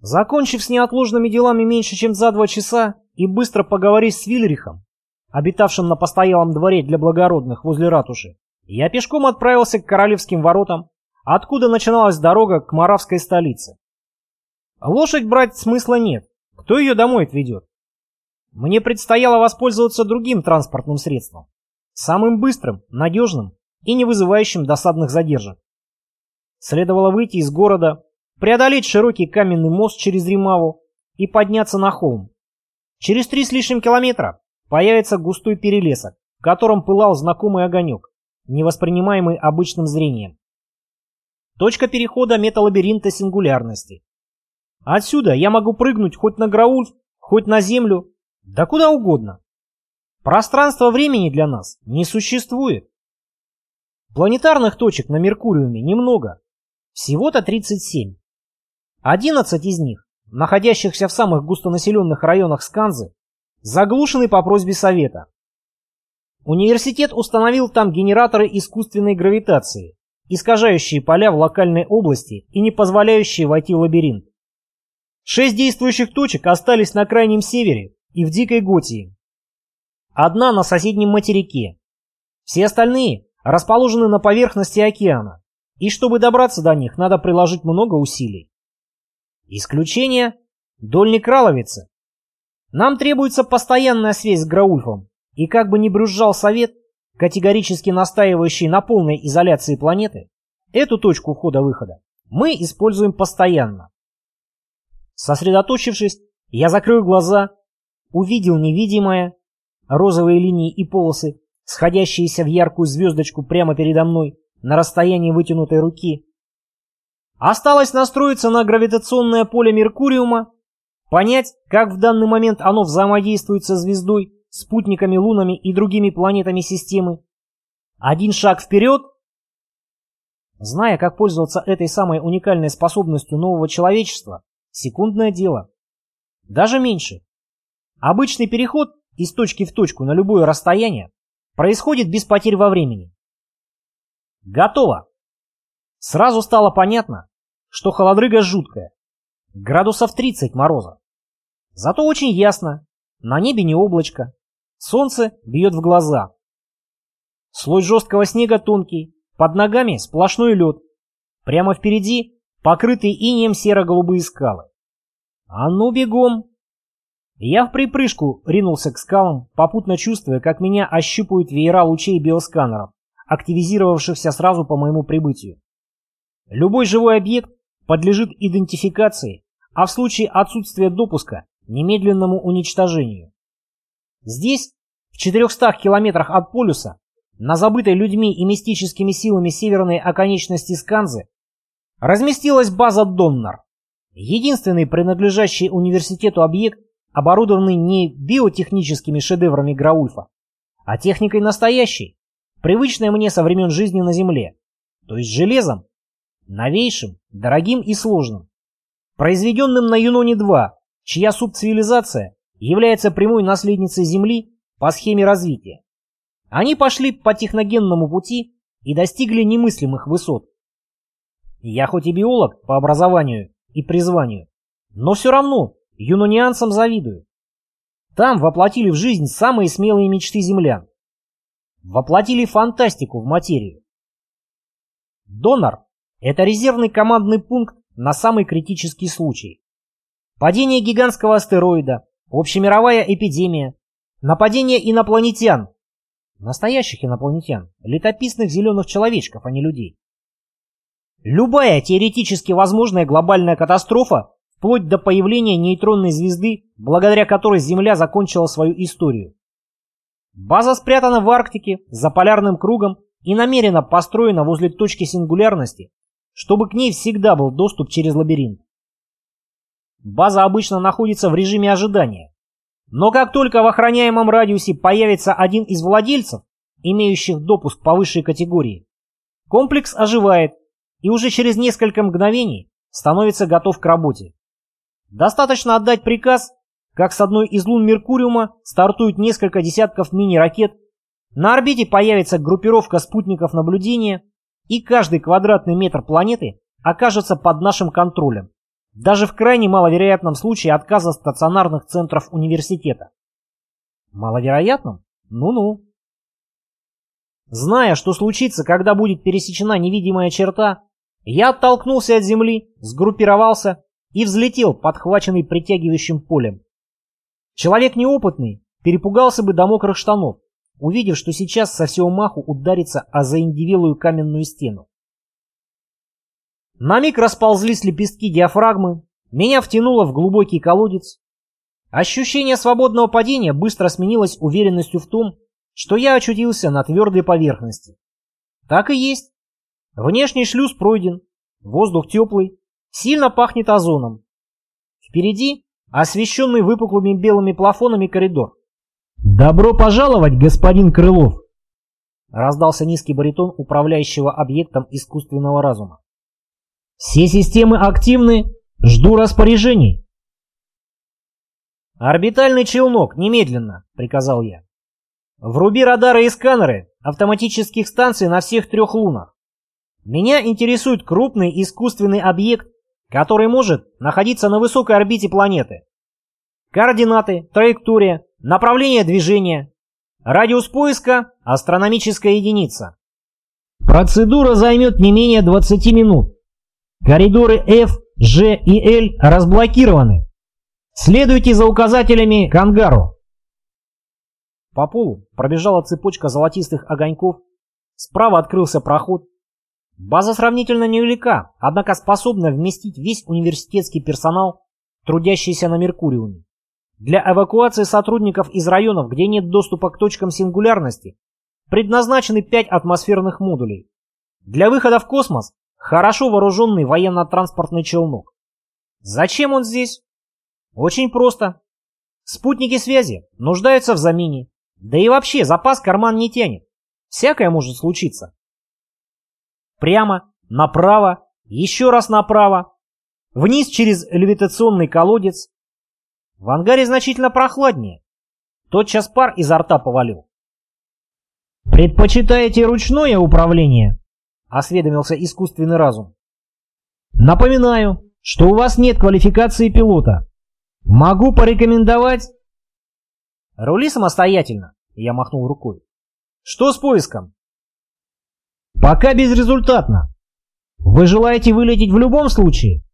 Закончив с неотложными делами меньше, чем за два часа, и быстро поговорив с Вильрихом, обитавшим на постоялом дворе для благородных возле ратуши, я пешком отправился к Королевским воротам, откуда начиналась дорога к Моравской столице. Лошадь брать смысла нет, кто ее домой отведет? Мне предстояло воспользоваться другим транспортным средством, самым быстрым, надежным и не вызывающим досадных задержек. Следовало выйти из города, преодолеть широкий каменный мост через Римаву и подняться на холм. Через три с лишним километра появится густой перелесок, в котором пылал знакомый огонек, невоспринимаемый обычным зрением. Точка перехода металлабиринта сингулярности. Отсюда я могу прыгнуть хоть на Грауль, хоть на Землю, да куда угодно. Пространства времени для нас не существует. Планетарных точек на Меркуриуме немного, всего-то 37. 11 из них, находящихся в самых густонаселенных районах Сканзы, заглушены по просьбе Совета. Университет установил там генераторы искусственной гравитации, искажающие поля в локальной области и не позволяющие войти в лабиринт. Шесть действующих точек остались на крайнем севере и в Дикой Готии. Одна на соседнем материке. Все остальные расположены на поверхности океана, и чтобы добраться до них, надо приложить много усилий. Исключение – Дольник Краловицы. Нам требуется постоянная связь с Граульфом, и как бы ни брюзжал совет, категорически настаивающий на полной изоляции планеты, эту точку входа-выхода мы используем постоянно. Сосредоточившись, я закрыл глаза, увидел невидимое, розовые линии и полосы, сходящиеся в яркую звездочку прямо передо мной на расстоянии вытянутой руки, Осталось настроиться на гравитационное поле Меркуриума, понять, как в данный момент оно взаимодействует со звездой, спутниками, лунами и другими планетами системы. Один шаг вперед. Зная, как пользоваться этой самой уникальной способностью нового человечества, секундное дело. Даже меньше. Обычный переход из точки в точку на любое расстояние происходит без потерь во времени. Готово. Сразу стало понятно, что холодрыга жуткая. Градусов 30 мороза. Зато очень ясно. На небе не облачко. Солнце бьет в глаза. Слой жесткого снега тонкий. Под ногами сплошной лед. Прямо впереди покрытые инеем серо-голубые скалы. А ну бегом! Я в припрыжку ринулся к скалам, попутно чувствуя, как меня ощупывают веера лучей биосканеров, активизировавшихся сразу по моему прибытию. Любой живой объект подлежит идентификации, а в случае отсутствия допуска – немедленному уничтожению. Здесь, в 400 километрах от полюса, на забытой людьми и мистическими силами северной оконечности Сканзы, разместилась база Доннер, единственный принадлежащий университету объект, оборудованный не биотехническими шедеврами Граульфа, а техникой настоящей, привычной мне со времен жизни на Земле, то есть железом, Новейшим, дорогим и сложным. Произведенным на Юноне-2, чья субцивилизация является прямой наследницей Земли по схеме развития. Они пошли по техногенному пути и достигли немыслимых высот. Я хоть и биолог по образованию и призванию, но все равно юнонианцам завидую. Там воплотили в жизнь самые смелые мечты землян. Воплотили фантастику в материю. Донор это резервный командный пункт на самый критический случай. Падение гигантского астероида, общемировая эпидемия, нападение инопланетян, настоящих инопланетян, летописных зеленых человечков, а не людей. Любая теоретически возможная глобальная катастрофа, вплоть до появления нейтронной звезды, благодаря которой Земля закончила свою историю. База спрятана в Арктике, за полярным кругом и намеренно построена возле точки сингулярности, чтобы к ней всегда был доступ через лабиринт. База обычно находится в режиме ожидания. Но как только в охраняемом радиусе появится один из владельцев, имеющих допуск по высшей категории, комплекс оживает и уже через несколько мгновений становится готов к работе. Достаточно отдать приказ, как с одной из лун Меркуриума стартуют несколько десятков мини-ракет, на орбите появится группировка спутников наблюдения, и каждый квадратный метр планеты окажется под нашим контролем, даже в крайне маловероятном случае отказа стационарных центров университета. Маловероятном? Ну-ну. Зная, что случится, когда будет пересечена невидимая черта, я оттолкнулся от земли, сгруппировался и взлетел, подхваченный притягивающим полем. Человек неопытный перепугался бы до мокрых штанов, увидев, что сейчас со всего маху ударится о заиндивелую каменную стену. На миг расползлись лепестки диафрагмы, меня втянуло в глубокий колодец. Ощущение свободного падения быстро сменилось уверенностью в том, что я очутился на твердой поверхности. Так и есть. Внешний шлюз пройден, воздух теплый, сильно пахнет озоном. Впереди освещенный выпуклыми белыми плафонами коридор. «Добро пожаловать, господин Крылов!» Раздался низкий баритон управляющего объектом искусственного разума. «Все системы активны, жду распоряжений!» «Орбитальный челнок, немедленно!» — приказал я. «Вруби радары и сканеры автоматических станций на всех трех лунах. Меня интересует крупный искусственный объект, который может находиться на высокой орбите планеты. Координаты, траектория, направление движения, радиус поиска – астрономическая единица. Процедура займет не менее 20 минут. Коридоры F, G и L разблокированы. Следуйте за указателями к ангару. По полу пробежала цепочка золотистых огоньков. Справа открылся проход. База сравнительно невелика, однако способна вместить весь университетский персонал, трудящийся на Меркуриуме. Для эвакуации сотрудников из районов, где нет доступа к точкам сингулярности, предназначены пять атмосферных модулей. Для выхода в космос хорошо вооруженный военно-транспортный челнок. Зачем он здесь? Очень просто. Спутники связи нуждаются в замене. Да и вообще запас карман не тянет. Всякое может случиться. Прямо, направо, еще раз направо, вниз через левитационный колодец. В ангаре значительно прохладнее. Тотчас пар изо рта повалил. «Предпочитаете ручное управление?» — осведомился искусственный разум. «Напоминаю, что у вас нет квалификации пилота. Могу порекомендовать...» «Рули самостоятельно», — я махнул рукой. «Что с поиском?» Пока безрезультатно. Вы желаете вылететь в любом случае?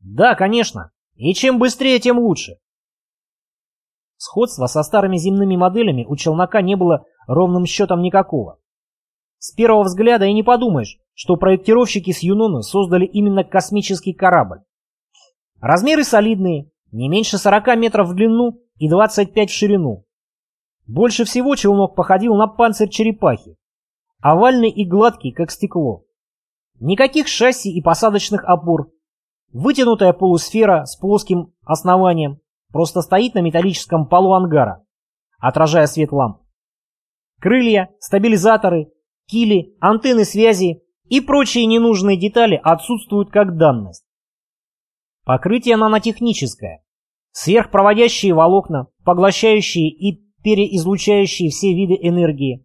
Да, конечно. И чем быстрее, тем лучше. Сходства со старыми земными моделями у челнока не было ровным счетом никакого. С первого взгляда и не подумаешь, что проектировщики с Юнона создали именно космический корабль. Размеры солидные, не меньше 40 метров в длину и 25 в ширину. Больше всего челнок походил на панцирь черепахи, овальный и гладкий, как стекло. Никаких шасси и посадочных опор. Вытянутая полусфера с плоским основанием просто стоит на металлическом полу ангара, отражая свет ламп. Крылья, стабилизаторы, кили, антенны связи и прочие ненужные детали отсутствуют как данность. Покрытие нанотехническое. Сверхпроводящие волокна, поглощающие и переизлучающие все виды энергии,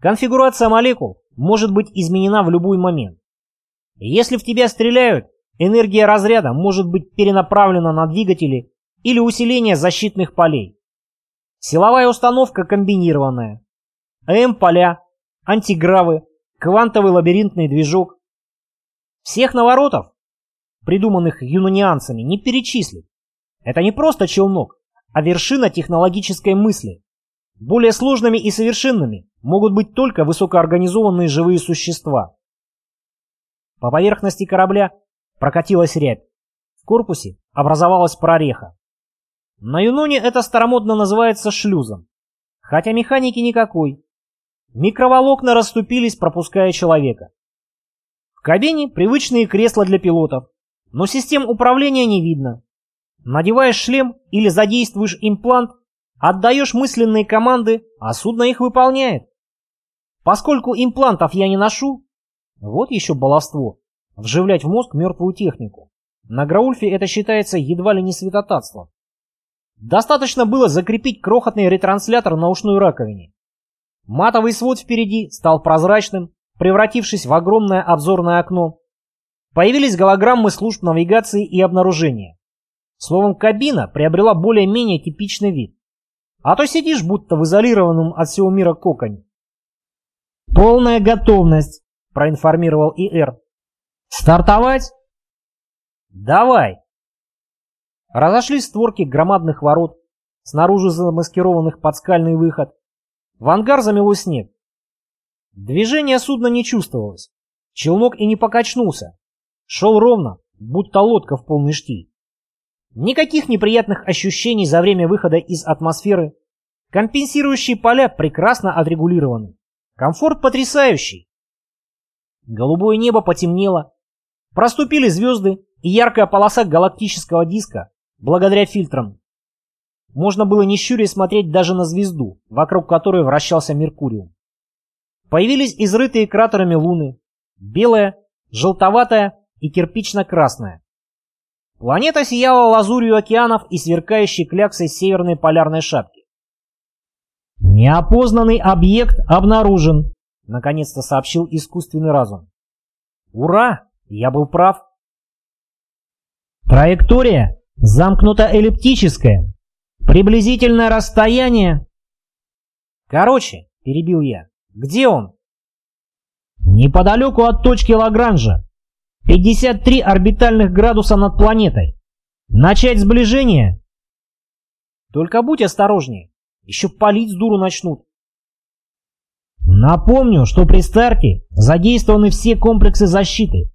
Конфигурация молекул может быть изменена в любой момент. Если в тебя стреляют, энергия разряда может быть перенаправлена на двигатели или усиление защитных полей. Силовая установка комбинированная. АМ-поля, антигравы, квантовый лабиринтный движок. Всех наворотов, придуманных юнонианцами, не перечислить. Это не просто челнок, а вершина технологической мысли. Более сложными и совершенными могут быть только высокоорганизованные живые существа. По поверхности корабля прокатилась рябь. В корпусе образовалась прореха. На Юноне это старомодно называется шлюзом. Хотя механики никакой. Микроволокна расступились, пропуская человека. В кабине привычные кресла для пилотов, но систем управления не видно. Надеваешь шлем или задействуешь имплант, отдаешь мысленные команды, а судно их выполняет. Поскольку имплантов я не ношу, вот еще баловство, вживлять в мозг мертвую технику. На Граульфе это считается едва ли не святотатством. Достаточно было закрепить крохотный ретранслятор на ушной раковине. Матовый свод впереди стал прозрачным, превратившись в огромное обзорное окно. Появились голограммы служб навигации и обнаружения. Словом, кабина приобрела более-менее типичный вид. А то сидишь будто в изолированном от всего мира коконе. «Полная готовность», — проинформировал ИР. «Стартовать?» «Давай!» Разошлись створки громадных ворот, снаружи замаскированных под скальный выход. В ангар замело снег. Движение судна не чувствовалось. Челнок и не покачнулся. Шел ровно, будто лодка в полный штиль. Никаких неприятных ощущений за время выхода из атмосферы. Компенсирующие поля прекрасно отрегулированы. Комфорт потрясающий. Голубое небо потемнело. Проступили звезды и яркая полоса галактического диска, благодаря фильтрам. Можно было не щурясь смотреть даже на звезду, вокруг которой вращался Меркуриум. Появились изрытые кратерами луны. Белая, желтоватая и кирпично-красная. Планета сияла лазурью океанов и сверкающей кляксой северной полярной шапки. «Неопознанный объект обнаружен», — наконец-то сообщил искусственный разум. «Ура! Я был прав!» «Траектория замкнуто-эллиптическая. Приблизительное расстояние...» «Короче», — перебил я, — «где он?» «Неподалеку от точки Лагранжа. 53 орбитальных градуса над планетой. Начать сближение? Только будь осторожнее, еще палить с дуру начнут. Напомню, что при старте задействованы все комплексы защиты.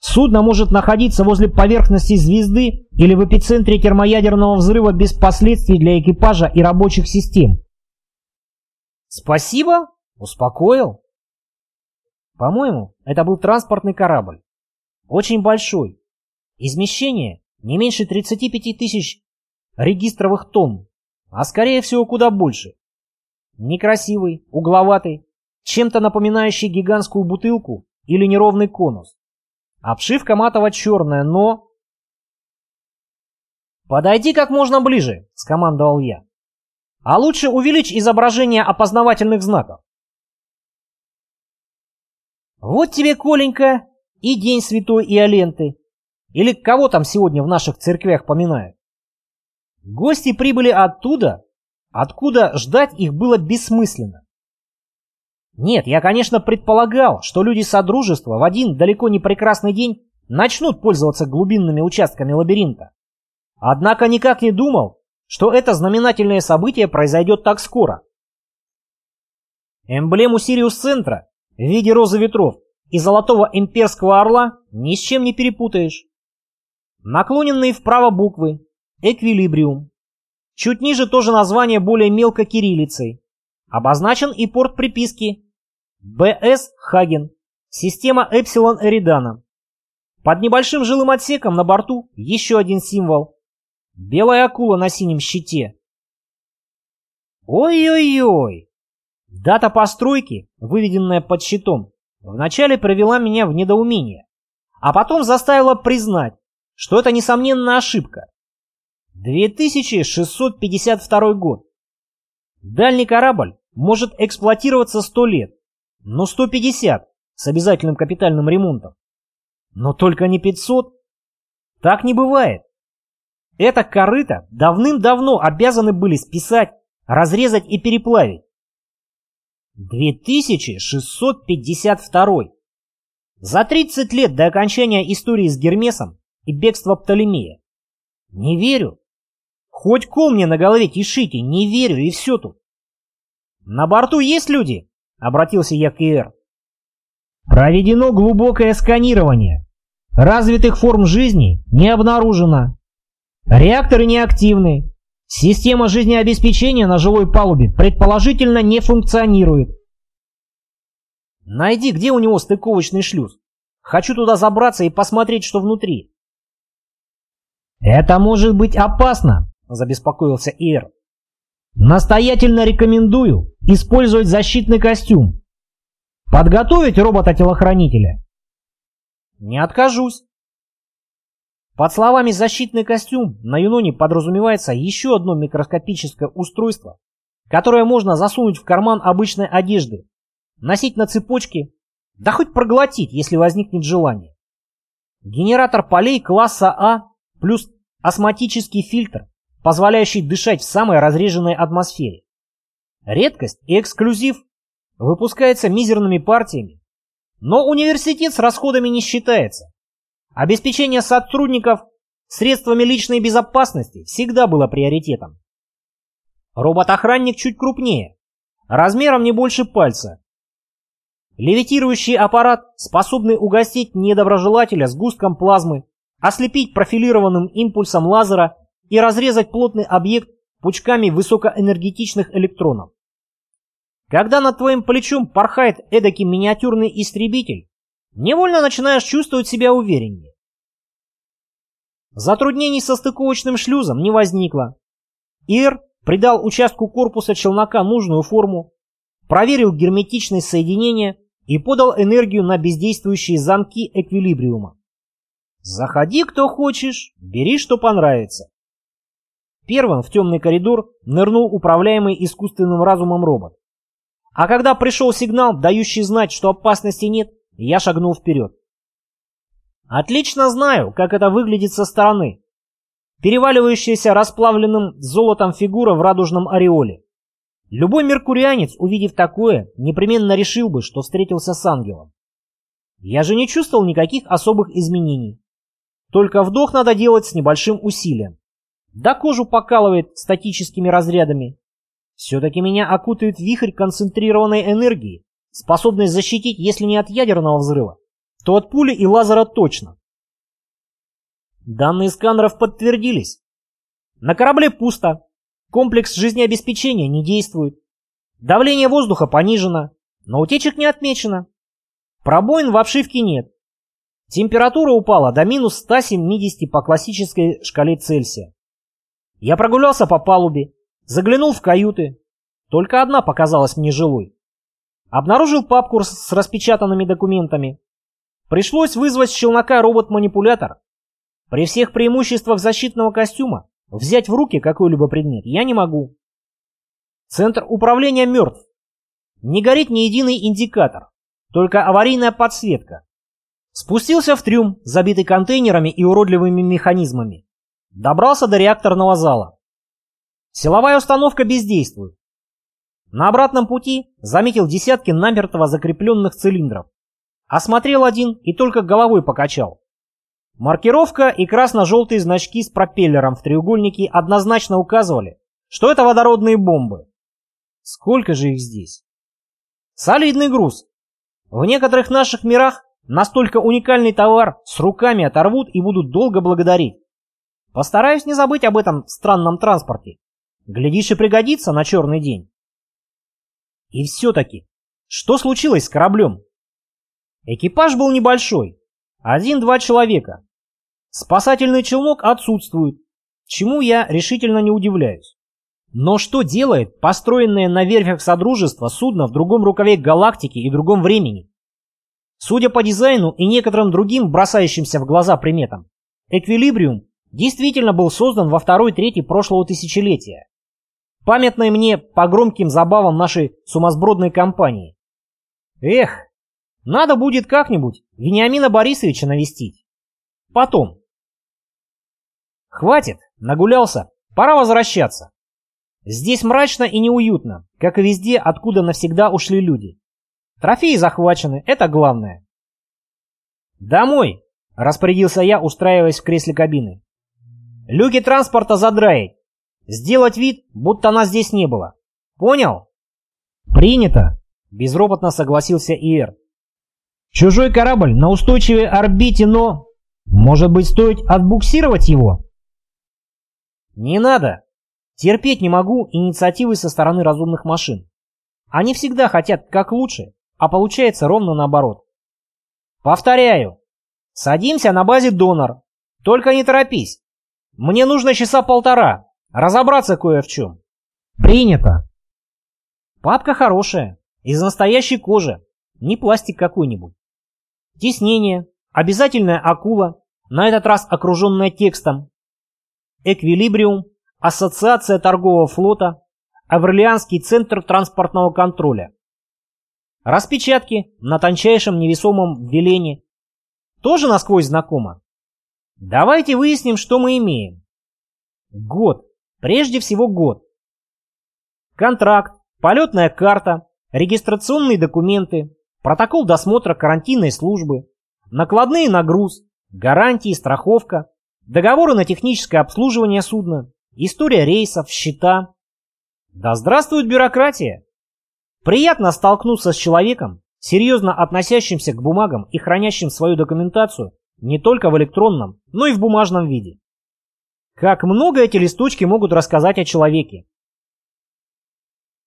Судно может находиться возле поверхности звезды или в эпицентре термоядерного взрыва без последствий для экипажа и рабочих систем. Спасибо, успокоил. По-моему, это был транспортный корабль. Очень большой. Измещение не меньше 35 тысяч регистровых тонн, а скорее всего куда больше. Некрасивый, угловатый, чем-то напоминающий гигантскую бутылку или неровный конус. Обшивка матово-черная, но... «Подойди как можно ближе», — скомандовал я. «А лучше увеличь изображение опознавательных знаков». «Вот тебе, Коленька, и День Святой Иоленты, или кого там сегодня в наших церквях поминают. Гости прибыли оттуда, откуда ждать их было бессмысленно. Нет, я, конечно, предполагал, что люди Содружества в один далеко не прекрасный день начнут пользоваться глубинными участками лабиринта. Однако никак не думал, что это знаменательное событие произойдет так скоро. Эмблему Сириус-центра в виде розы ветров и золотого имперского орла ни с чем не перепутаешь. Наклоненные вправо буквы «Эквилибриум». Чуть ниже тоже название более мелко кириллицей. Обозначен и порт приписки «БС Хаген», система Эпсилон Эридана. Под небольшим жилым отсеком на борту еще один символ. Белая акула на синем щите. Ой-ой-ой! Дата постройки, выведенная под щитом, Вначале провела меня в недоумение, а потом заставила признать, что это несомненно ошибка. 2652 год. Дальний корабль может эксплуатироваться 100 лет, но 150 с обязательным капитальным ремонтом. Но только не 500. Так не бывает. Это корыто давным-давно обязаны были списать, разрезать и переплавить. 2652. За 30 лет до окончания истории с Гермесом и бегства Птолемея. Не верю. Хоть кол мне на голове тишите, не верю и все тут. На борту есть люди? Обратился я к ИР. Проведено глубокое сканирование. Развитых форм жизни не обнаружено. Реакторы неактивны. Система жизнеобеспечения на жилой палубе предположительно не функционирует. Найди, где у него стыковочный шлюз. Хочу туда забраться и посмотреть, что внутри. Это может быть опасно, забеспокоился Ир. Настоятельно рекомендую использовать защитный костюм. Подготовить робота-телохранителя? Не откажусь. Под словами «защитный костюм» на Юноне подразумевается еще одно микроскопическое устройство, которое можно засунуть в карман обычной одежды, носить на цепочке, да хоть проглотить, если возникнет желание. Генератор полей класса А плюс астматический фильтр, позволяющий дышать в самой разреженной атмосфере. Редкость и эксклюзив выпускается мизерными партиями, но университет с расходами не считается. Обеспечение сотрудников средствами личной безопасности всегда было приоритетом. Робот-охранник чуть крупнее, размером не больше пальца. Левитирующий аппарат, способный угостить недоброжелателя сгустком плазмы, ослепить профилированным импульсом лазера и разрезать плотный объект пучками высокоэнергетичных электронов. Когда над твоим плечом порхает эдакий миниатюрный истребитель, невольно начинаешь чувствовать себя увереннее. Затруднений со стыковочным шлюзом не возникло. Ир придал участку корпуса челнока нужную форму, проверил герметичность соединения и подал энергию на бездействующие замки эквилибриума. Заходи, кто хочешь, бери, что понравится. Первым в темный коридор нырнул управляемый искусственным разумом робот. А когда пришел сигнал, дающий знать, что опасности нет, я шагнул вперед. Отлично знаю, как это выглядит со стороны. Переваливающаяся расплавленным золотом фигура в радужном ореоле. Любой меркурианец, увидев такое, непременно решил бы, что встретился с ангелом. Я же не чувствовал никаких особых изменений. Только вдох надо делать с небольшим усилием. Да кожу покалывает статическими разрядами. Все-таки меня окутает вихрь концентрированной энергии, способный защитить, если не от ядерного взрыва, то от пули и лазера точно. Данные сканеров подтвердились. На корабле пусто. Комплекс жизнеобеспечения не действует. Давление воздуха понижено, но утечек не отмечено. Пробоин в обшивке нет. Температура упала до минус 170 по классической шкале Цельсия. Я прогулялся по палубе, заглянул в каюты. Только одна показалась мне жилой. Обнаружил папку с распечатанными документами. Пришлось вызвать с челнока робот-манипулятор. При всех преимуществах защитного костюма взять в руки какой-либо предмет я не могу. Центр управления мертв. Не горит ни единый индикатор, только аварийная подсветка. Спустился в трюм, забитый контейнерами и уродливыми механизмами. Добрался до реакторного зала. Силовая установка бездействует. На обратном пути заметил десятки намертво закрепленных цилиндров. Осмотрел один и только головой покачал. Маркировка и красно-желтые значки с пропеллером в треугольнике однозначно указывали, что это водородные бомбы. Сколько же их здесь? Солидный груз. В некоторых наших мирах настолько уникальный товар с руками оторвут и будут долго благодарить. Постараюсь не забыть об этом странном транспорте. Глядишь и пригодится на черный день. И все-таки, что случилось с кораблем? Экипаж был небольшой, один-два человека. Спасательный челнок отсутствует, чему я решительно не удивляюсь. Но что делает построенное на верфях Содружества судно в другом рукаве галактики и другом времени? Судя по дизайну и некоторым другим бросающимся в глаза приметам, Эквилибриум действительно был создан во второй трети прошлого тысячелетия памятной мне по громким забавам нашей сумасбродной компании. Эх, надо будет как-нибудь Вениамина Борисовича навестить. Потом. Хватит, нагулялся, пора возвращаться. Здесь мрачно и неуютно, как и везде, откуда навсегда ушли люди. Трофеи захвачены, это главное. «Домой!» – распорядился я, устраиваясь в кресле кабины. «Люки транспорта задраить, Сделать вид, будто нас здесь не было. Понял? Принято, безропотно согласился Иэр. Чужой корабль на устойчивой орбите, но... Может быть, стоит отбуксировать его? Не надо. Терпеть не могу инициативы со стороны разумных машин. Они всегда хотят как лучше, а получается ровно наоборот. Повторяю. Садимся на базе донор. Только не торопись. Мне нужно часа полтора, Разобраться кое в чем. Принято. Папка хорошая, из настоящей кожи, не пластик какой-нибудь. Теснение, обязательная акула, на этот раз окруженная текстом. Эквилибриум, Ассоциация торгового флота, Аврелианский центр транспортного контроля. Распечатки на тончайшем невесомом велении. Тоже насквозь знакомо? Давайте выясним, что мы имеем. Год. Прежде всего год. Контракт, полетная карта, регистрационные документы, протокол досмотра карантинной службы, накладные на груз, гарантии, страховка, договоры на техническое обслуживание судна, история рейсов, счета. Да здравствует бюрократия! Приятно столкнуться с человеком, серьезно относящимся к бумагам и хранящим свою документацию не только в электронном, но и в бумажном виде. Как много эти листочки могут рассказать о человеке.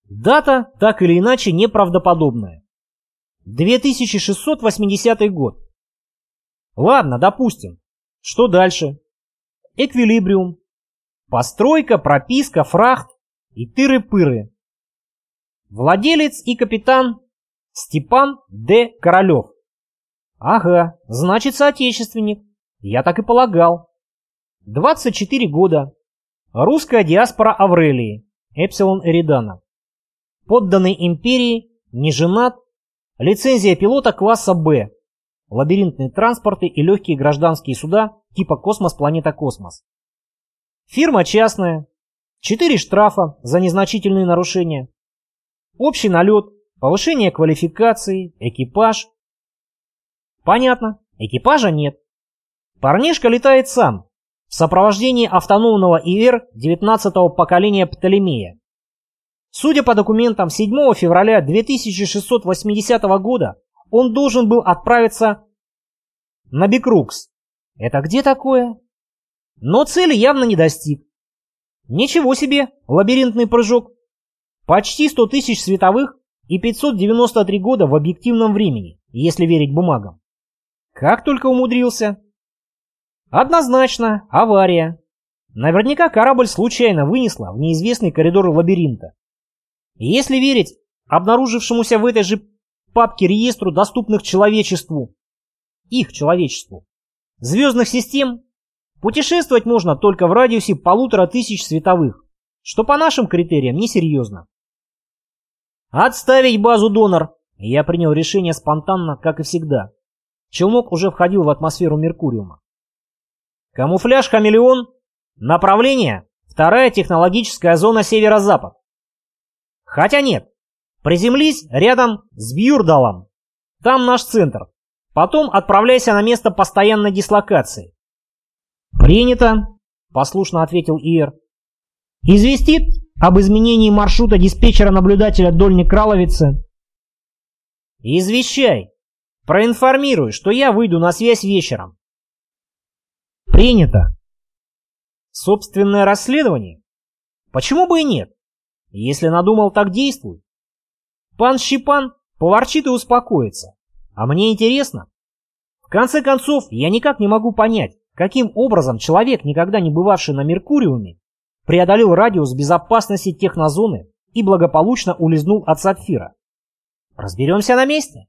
Дата, так или иначе, неправдоподобная. 2680 год. Ладно, допустим. Что дальше? Эквилибриум. Постройка, прописка, фрахт и тыры-пыры. Владелец и капитан Степан Д. Королев. Ага, значит соотечественник. Я так и полагал. 24 года. Русская диаспора Аврелии. Эпсилон Эридана. Подданный империи, не женат. Лицензия пилота класса Б. Лабиринтные транспорты и легкие гражданские суда типа Космос-Планета-Космос. Фирма частная. Четыре штрафа за незначительные нарушения. Общий налет, повышение квалификации, экипаж. Понятно, экипажа нет. Парнишка летает сам, в сопровождении автономного ИР 19-го поколения Птолемея. Судя по документам, 7 февраля 2680 года он должен был отправиться на Бикрукс. Это где такое? Но цели явно не достиг. Ничего себе, лабиринтный прыжок. Почти 100 тысяч световых и 593 года в объективном времени, если верить бумагам. Как только умудрился. Однозначно, авария. Наверняка корабль случайно вынесла в неизвестный коридор лабиринта. И если верить обнаружившемуся в этой же папке реестру доступных человечеству, их человечеству, звездных систем, путешествовать можно только в радиусе полутора тысяч световых, что по нашим критериям несерьезно. «Отставить базу, донор!» Я принял решение спонтанно, как и всегда. Челнок уже входил в атмосферу Меркуриума. Камуфляж «Хамелеон». Направление – вторая технологическая зона северо-запад. Хотя нет. Приземлись рядом с Бьюрдалом. Там наш центр. Потом отправляйся на место постоянной дислокации. «Принято», — послушно ответил Иер. «Известит об изменении маршрута диспетчера-наблюдателя Дольник Краловицы?» «Извещай. Проинформируй, что я выйду на связь вечером». «Принято». «Собственное расследование? Почему бы и нет? Если надумал, так действуй. Пан Щипан поворчит и успокоится. А мне интересно. В конце концов, я никак не могу понять, каким образом человек, никогда не бывавший на Меркуриуме, преодолел радиус безопасности технозоны и благополучно улизнул от сапфира. Разберемся на месте.